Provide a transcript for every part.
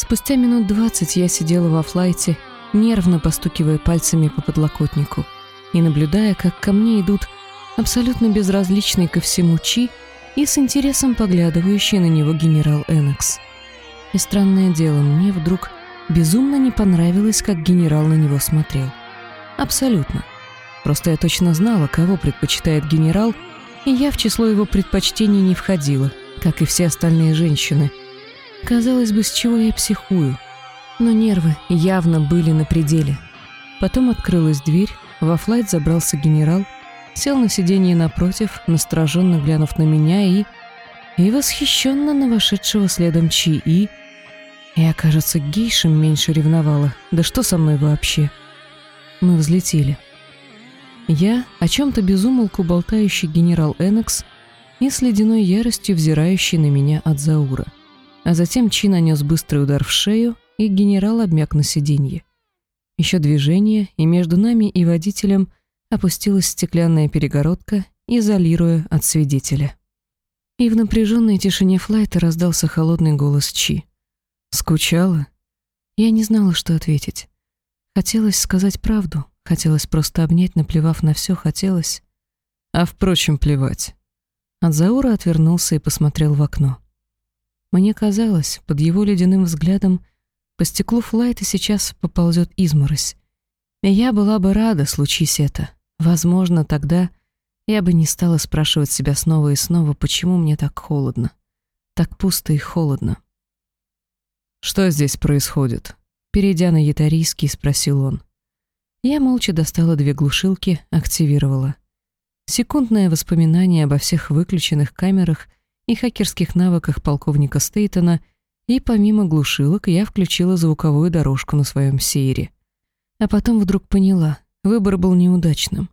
Спустя минут двадцать я сидела во флайте, нервно постукивая пальцами по подлокотнику и наблюдая, как ко мне идут абсолютно безразличный ко всему Чи и с интересом поглядывающий на него генерал Энакс. И странное дело, мне вдруг безумно не понравилось, как генерал на него смотрел. Абсолютно. Просто я точно знала, кого предпочитает генерал, и я в число его предпочтений не входила, как и все остальные женщины. Казалось бы, с чего я психую. Но нервы явно были на пределе. Потом открылась дверь, во флайт забрался генерал, сел на сиденье напротив, настороженно глянув на меня и... и восхищенно на вошедшего следом Чи и... Я, кажется, гейшем меньше ревновала. Да что со мной вообще? Мы взлетели. Я, о чем-то безумолку болтающий генерал Энекс и с ледяной яростью взирающий на меня от Заура. А затем Чи нанес быстрый удар в шею, и генерал обмяк на сиденье. Еще движение, и между нами и водителем опустилась стеклянная перегородка, изолируя от свидетеля. И в напряженной тишине флайта раздался холодный голос Чи. «Скучала?» Я не знала, что ответить. Хотелось сказать правду, хотелось просто обнять, наплевав на все, хотелось... А впрочем, плевать. От Заура отвернулся и посмотрел в окно. Мне казалось, под его ледяным взглядом по стеклу флайта сейчас поползет изморозь. И я была бы рада, случись это. Возможно, тогда я бы не стала спрашивать себя снова и снова, почему мне так холодно. Так пусто и холодно. «Что здесь происходит?» Перейдя на ятарийский, спросил он. Я молча достала две глушилки, активировала. Секундное воспоминание обо всех выключенных камерах и хакерских навыках полковника Стейтона — и помимо глушилок я включила звуковую дорожку на своем сейре. А потом вдруг поняла, выбор был неудачным.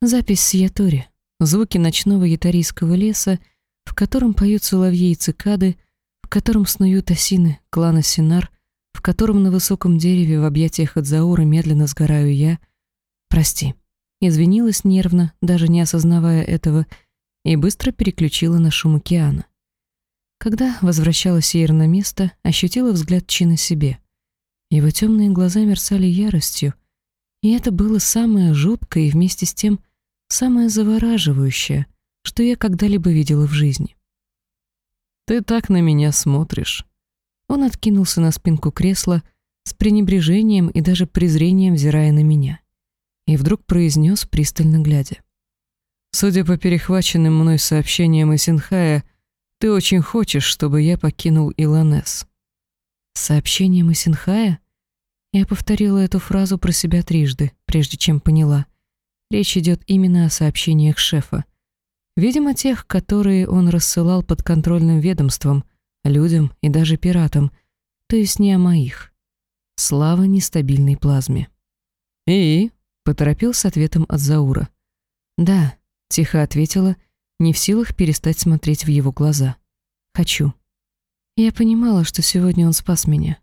Запись с Ятори, звуки ночного ятарийского леса, в котором поют соловьи и цикады, в котором снуют осины клана Синар, в котором на высоком дереве в объятиях Адзаура медленно сгораю я. Прости. Извинилась нервно, даже не осознавая этого, и быстро переключила на шум океана. Когда возвращалась Сейр на место, ощутила взгляд Чи на себе. Его темные глаза мерцали яростью, и это было самое жуткое и вместе с тем самое завораживающее, что я когда-либо видела в жизни. «Ты так на меня смотришь». Он откинулся на спинку кресла с пренебрежением и даже презрением взирая на меня. И вдруг произнес, пристально глядя. «Судя по перехваченным мной сообщениям из Синхая, ты очень хочешь, чтобы я покинул Илонес. Сообщение Масинхая? Я повторила эту фразу про себя трижды, прежде чем поняла. Речь идет именно о сообщениях шефа. Видимо, тех, которые он рассылал под контрольным ведомством, людям и даже пиратам, то есть не о моих. Слава нестабильной плазме. «И?» — поторопил с ответом от Заура. «Да», — тихо ответила не в силах перестать смотреть в его глаза. «Хочу». Я понимала, что сегодня он спас меня.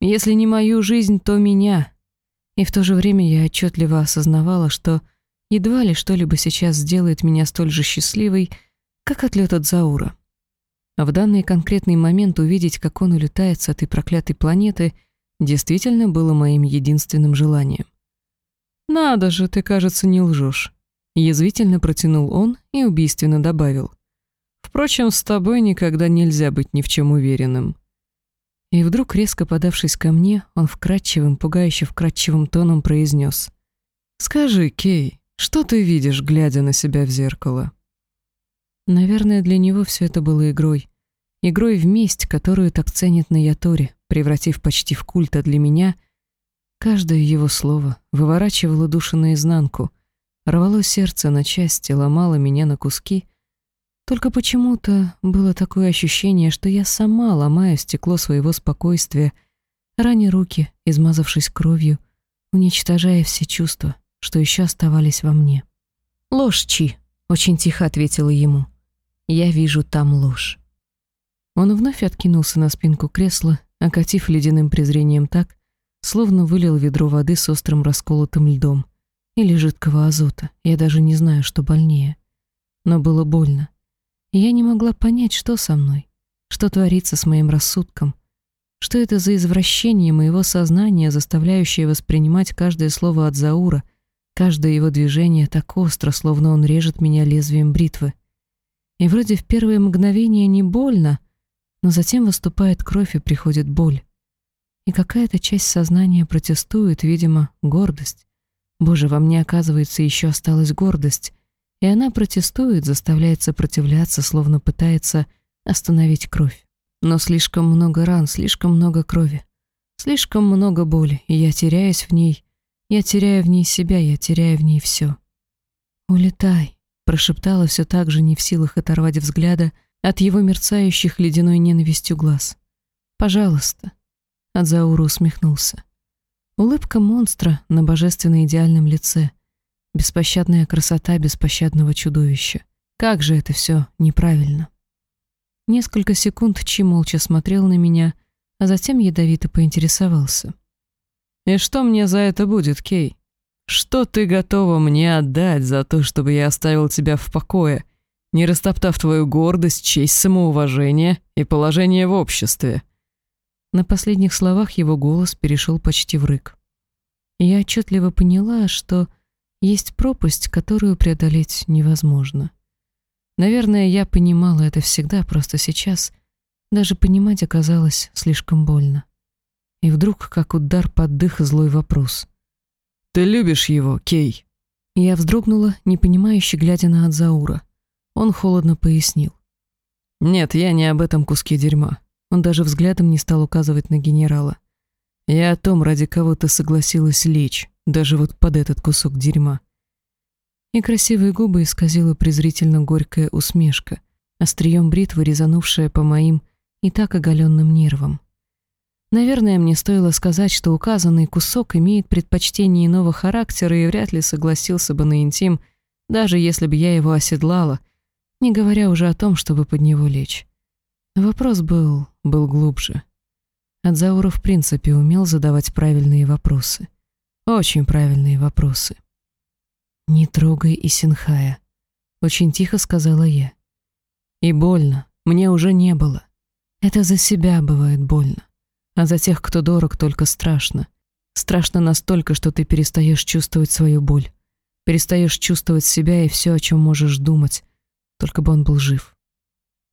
Если не мою жизнь, то меня. И в то же время я отчетливо осознавала, что едва ли что-либо сейчас сделает меня столь же счастливой, как отлет от Заура. А в данный конкретный момент увидеть, как он улетает с этой проклятой планеты, действительно было моим единственным желанием. «Надо же, ты, кажется, не лжешь. Язвительно протянул он и убийственно добавил. «Впрочем, с тобой никогда нельзя быть ни в чем уверенным». И вдруг, резко подавшись ко мне, он вкрадчивым, пугающе вкрадчивым тоном произнес. «Скажи, Кей, что ты видишь, глядя на себя в зеркало?» Наверное, для него все это было игрой. Игрой в месть, которую так ценит на Яторе, превратив почти в культа для меня. Каждое его слово выворачивало душу наизнанку — рвало сердце на части, ломало меня на куски. Только почему-то было такое ощущение, что я сама ломаю стекло своего спокойствия, раня руки, измазавшись кровью, уничтожая все чувства, что еще оставались во мне. «Ложь, Чи!» — очень тихо ответила ему. «Я вижу там ложь». Он вновь откинулся на спинку кресла, окатив ледяным презрением так, словно вылил ведро воды с острым расколотым льдом или жидкого азота, я даже не знаю, что больнее. Но было больно. Я не могла понять, что со мной, что творится с моим рассудком, Что это за извращение моего сознания, заставляющее воспринимать каждое слово от Заура, каждое его движение так остро, словно он режет меня лезвием бритвы. И вроде в первые мгновения не больно, но затем выступает кровь и приходит боль. И какая-то часть сознания протестует, видимо, гордость. Боже, во мне, оказывается, еще осталась гордость, и она протестует, заставляет сопротивляться, словно пытается остановить кровь. Но слишком много ран, слишком много крови, слишком много боли, и я теряюсь в ней. Я теряю в ней себя, я теряю в ней все. «Улетай», — прошептала все так же, не в силах оторвать взгляда от его мерцающих ледяной ненавистью глаз. «Пожалуйста». Адзауру усмехнулся. Улыбка монстра на божественно идеальном лице. Беспощадная красота беспощадного чудовища. Как же это все неправильно. Несколько секунд Чи молча смотрел на меня, а затем ядовито поинтересовался. «И что мне за это будет, Кей? Что ты готова мне отдать за то, чтобы я оставил тебя в покое, не растоптав твою гордость, честь, самоуважение и положение в обществе?» На последних словах его голос перешел почти в рык. Я отчетливо поняла, что есть пропасть, которую преодолеть невозможно. Наверное, я понимала это всегда, просто сейчас даже понимать оказалось слишком больно. И вдруг, как удар под дых, злой вопрос. «Ты любишь его, Кей?» Я вздрогнула, непонимающе глядя на Адзаура. Он холодно пояснил. «Нет, я не об этом куске дерьма. Он даже взглядом не стал указывать на генерала. «Я о том, ради кого ты согласилась лечь, даже вот под этот кусок дерьма». И красивые губы исказила презрительно горькая усмешка, острием бритвы резанувшая по моим и так оголенным нервам. Наверное, мне стоило сказать, что указанный кусок имеет предпочтение иного характера и вряд ли согласился бы на интим, даже если бы я его оседлала, не говоря уже о том, чтобы под него лечь. Вопрос был, был глубже. Адзаура в принципе умел задавать правильные вопросы. Очень правильные вопросы. «Не трогай Исинхая», — очень тихо сказала я. «И больно, мне уже не было. Это за себя бывает больно. А за тех, кто дорог, только страшно. Страшно настолько, что ты перестаешь чувствовать свою боль. Перестаешь чувствовать себя и все, о чем можешь думать, только бы он был жив.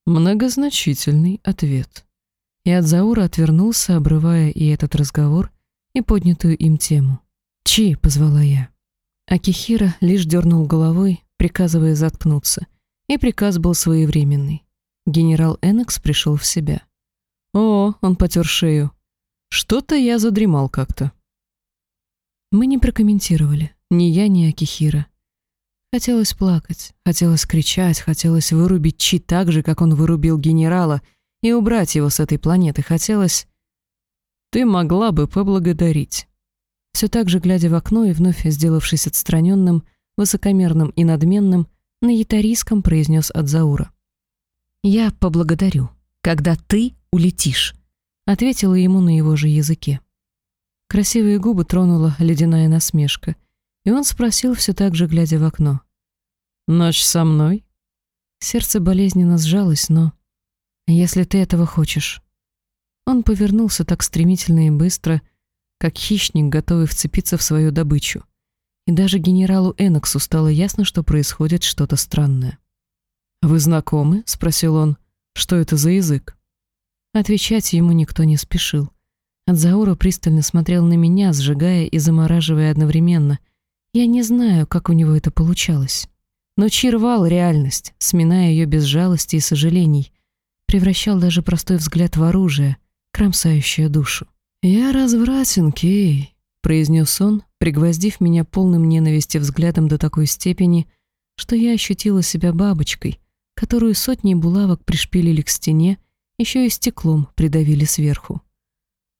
Многозначительный ответ. И Адзаура отвернулся, обрывая и этот разговор, и поднятую им тему. «Чи!» — позвала я. Акихира лишь дернул головой, приказывая заткнуться, и приказ был своевременный. Генерал Энакс пришел в себя. «О!» — он потер шею. «Что-то я задремал как-то». Мы не прокомментировали, ни я, ни Акихира. Хотелось плакать, хотелось кричать, хотелось вырубить Чи так же, как он вырубил генерала, и убрать его с этой планеты. Хотелось... Ты могла бы поблагодарить. Все так же, глядя в окно и вновь сделавшись отстраненным, высокомерным и надменным, на ятарийском произнес Адзаура. «Я поблагодарю, когда ты улетишь», — ответила ему на его же языке. Красивые губы тронула ледяная насмешка — и он спросил все так же, глядя в окно. «Ночь со мной?» Сердце болезненно сжалось, но... «Если ты этого хочешь». Он повернулся так стремительно и быстро, как хищник, готовый вцепиться в свою добычу. И даже генералу Эноксу стало ясно, что происходит что-то странное. «Вы знакомы?» — спросил он. «Что это за язык?» Отвечать ему никто не спешил. Адзаура пристально смотрел на меня, сжигая и замораживая одновременно, я не знаю, как у него это получалось. Но Чи реальность, сминая ее без жалости и сожалений, превращал даже простой взгляд в оружие, кромсающее душу. «Я развратен, Кей», — произнес он, пригвоздив меня полным ненависти взглядом до такой степени, что я ощутила себя бабочкой, которую сотни булавок пришпилили к стене, еще и стеклом придавили сверху.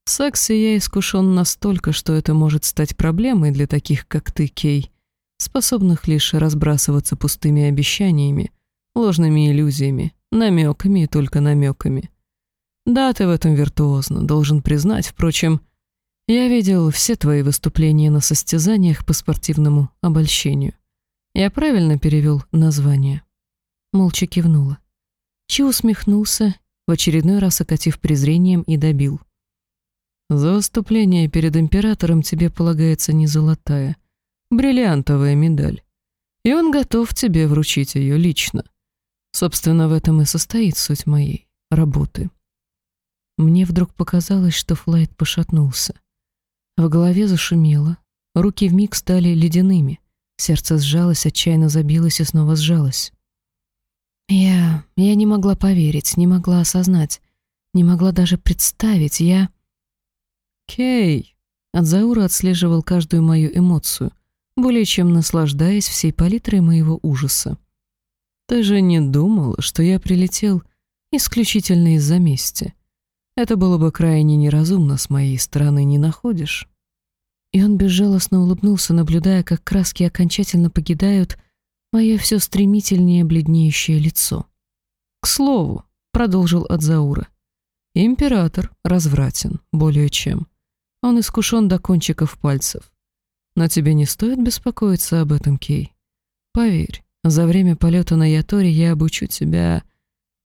В сексе я искушен настолько, что это может стать проблемой для таких, как ты, Кей, способных лишь разбрасываться пустыми обещаниями, ложными иллюзиями, намеками и только намеками. Да, ты в этом виртуозно, должен признать, впрочем, я видел все твои выступления на состязаниях по спортивному обольщению. Я правильно перевел название?» Молча кивнула. Чи усмехнулся, в очередной раз окатив презрением и добил. За выступление перед императором тебе полагается не золотая, бриллиантовая медаль. И он готов тебе вручить ее лично. Собственно, в этом и состоит суть моей работы. Мне вдруг показалось, что Флайт пошатнулся. В голове зашумело, руки вмиг стали ледяными, сердце сжалось, отчаянно забилось и снова сжалось. Я... я не могла поверить, не могла осознать, не могла даже представить, я... «Кей!» Адзаура отслеживал каждую мою эмоцию, более чем наслаждаясь всей палитрой моего ужаса. «Ты же не думала, что я прилетел исключительно из-за мести? Это было бы крайне неразумно с моей стороны, не находишь?» И он безжалостно улыбнулся, наблюдая, как краски окончательно покидают мое все стремительнее бледнеющее лицо. «К слову», — продолжил Адзаура, — «император развратен, более чем. Он искушен до кончиков пальцев. Но тебе не стоит беспокоиться об этом, Кей. Поверь, за время полета на Яторе я обучу тебя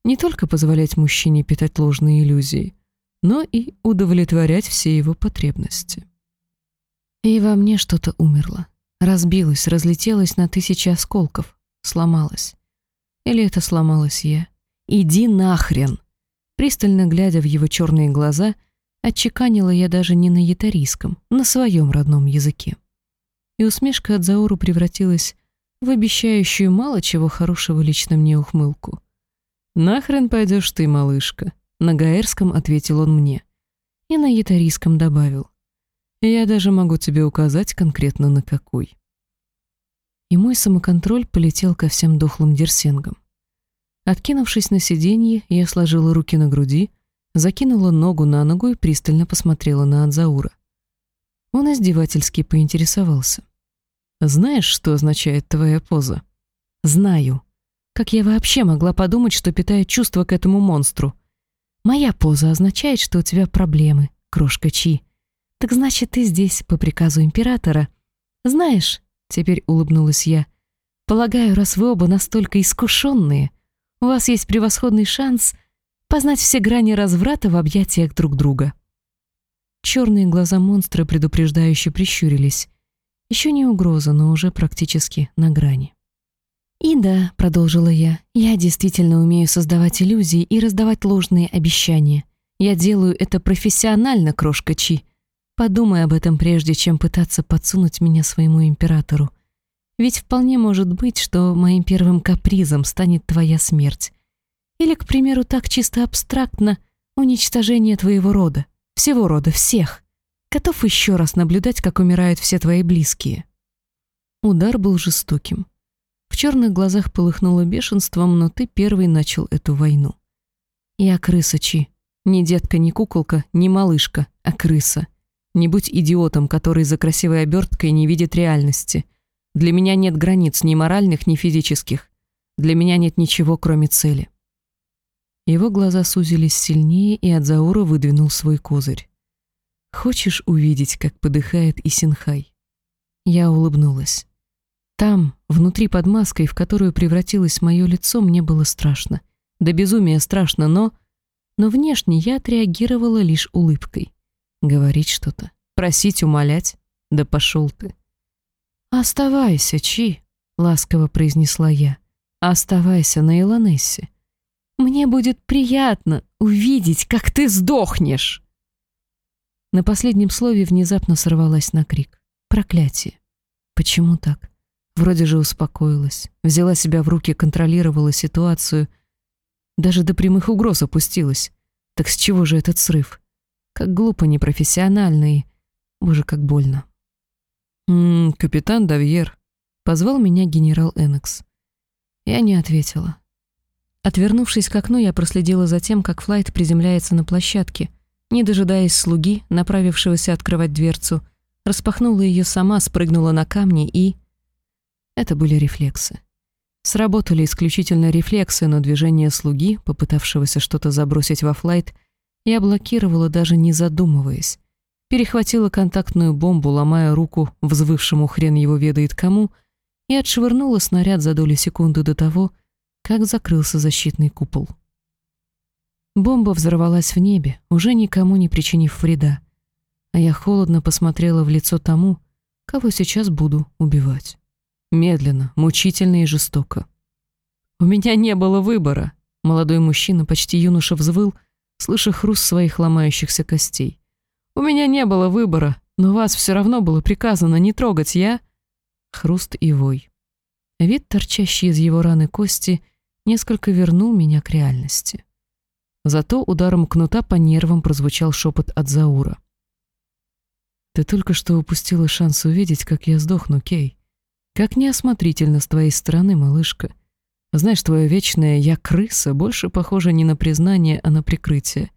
не только позволять мужчине питать ложные иллюзии, но и удовлетворять все его потребности. И во мне что-то умерло. Разбилось, разлетелось на тысячи осколков, сломалось. Или это сломалась я? Иди нахрен! Пристально глядя в его черные глаза, отчеканила я даже не на ятарийском, на своем родном языке. И усмешка от Зауру превратилась в обещающую мало чего хорошего лично мне ухмылку. «Нахрен пойдешь ты, малышка?» На гаэрском ответил он мне. И на ятарийском добавил. «Я даже могу тебе указать конкретно на какой». И мой самоконтроль полетел ко всем дохлым дерсенгам. Откинувшись на сиденье, я сложила руки на груди, закинула ногу на ногу и пристально посмотрела на Адзаура. Он издевательски поинтересовался. «Знаешь, что означает твоя поза?» «Знаю. Как я вообще могла подумать, что питаю чувства к этому монстру? Моя поза означает, что у тебя проблемы, крошка Чи. Так значит, ты здесь по приказу императора. Знаешь, теперь улыбнулась я, полагаю, раз вы оба настолько искушенные, у вас есть превосходный шанс познать все грани разврата в объятиях друг друга. Черные глаза монстра предупреждающе прищурились. Еще не угроза, но уже практически на грани. «И да», — продолжила я, — «я действительно умею создавать иллюзии и раздавать ложные обещания. Я делаю это профессионально, крошка Чи. Подумай об этом прежде, чем пытаться подсунуть меня своему императору. Ведь вполне может быть, что моим первым капризом станет твоя смерть. Или, к примеру, так чисто абстрактно уничтожение твоего рода, всего рода, всех. Готов еще раз наблюдать, как умирают все твои близкие. Удар был жестоким. В черных глазах полыхнуло бешенством, но ты первый начал эту войну. Я крыса, Чи. Не детка, не куколка, не малышка, а крыса. Не будь идиотом, который за красивой оберткой не видит реальности. Для меня нет границ ни моральных, ни физических. Для меня нет ничего, кроме цели. Его глаза сузились сильнее, и Адзаура выдвинул свой козырь. «Хочешь увидеть, как подыхает Исинхай?» Я улыбнулась. Там, внутри под маской, в которую превратилось мое лицо, мне было страшно. Да безумие страшно, но... Но внешне я отреагировала лишь улыбкой. Говорить что-то, просить, умолять. Да пошел ты. «Оставайся, Чи», — ласково произнесла я. «Оставайся на Илонессе. Мне будет приятно увидеть, как ты сдохнешь!» На последнем слове внезапно сорвалась на крик. Проклятие. Почему так? Вроде же успокоилась, взяла себя в руки, контролировала ситуацию. Даже до прямых угроз опустилась. Так с чего же этот срыв? Как глупо, непрофессионально и... Боже, как больно. «М -м, «Капитан Давьер», — позвал меня генерал Эннекс. Я не ответила. Отвернувшись к окну, я проследила за тем, как Флайт приземляется на площадке. Не дожидаясь слуги, направившегося открывать дверцу, распахнула ее сама, спрыгнула на камни и... Это были рефлексы. Сработали исключительно рефлексы, но движение слуги, попытавшегося что-то забросить во флайт, я блокировала, даже не задумываясь. Перехватила контактную бомбу, ломая руку взвывшему хрен его ведает кому, и отшвырнула снаряд за долю секунды до того, как закрылся защитный купол. Бомба взорвалась в небе, уже никому не причинив вреда. а я холодно посмотрела в лицо тому, кого сейчас буду убивать. Медленно, мучительно и жестоко. «У меня не было выбора», — молодой мужчина, почти юноша, взвыл, слыша хруст своих ломающихся костей. «У меня не было выбора, но вас все равно было приказано не трогать, я...» Хруст и вой. Вид, торчащий из его раны кости, несколько вернул меня к реальности. Зато ударом кнута по нервам прозвучал шепот от Заура. «Ты только что упустила шанс увидеть, как я сдохну, Кей. Как неосмотрительно с твоей стороны, малышка. Знаешь, твое вечное «я крыса» больше похоже не на признание, а на прикрытие.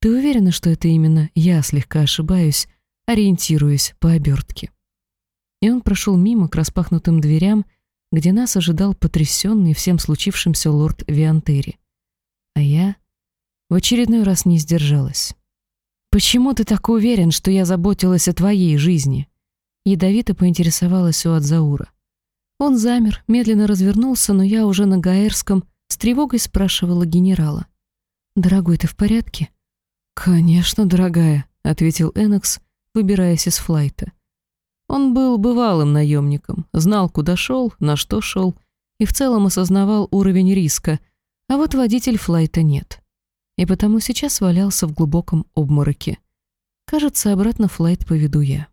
Ты уверена, что это именно я слегка ошибаюсь, ориентируясь по обертке?» И он прошел мимо к распахнутым дверям, где нас ожидал потрясенный всем случившимся лорд Виантери. А я в очередной раз не сдержалась. «Почему ты так уверен, что я заботилась о твоей жизни?» Ядовито поинтересовалась у Адзаура. Он замер, медленно развернулся, но я уже на Гаэрском с тревогой спрашивала генерала. «Дорогой, ты в порядке?» «Конечно, дорогая», — ответил Энакс, выбираясь из флайта. Он был бывалым наемником, знал, куда шел, на что шел, и в целом осознавал уровень риска, а вот водитель флайта нет. И потому сейчас валялся в глубоком обмороке. Кажется, обратно флайт поведу я.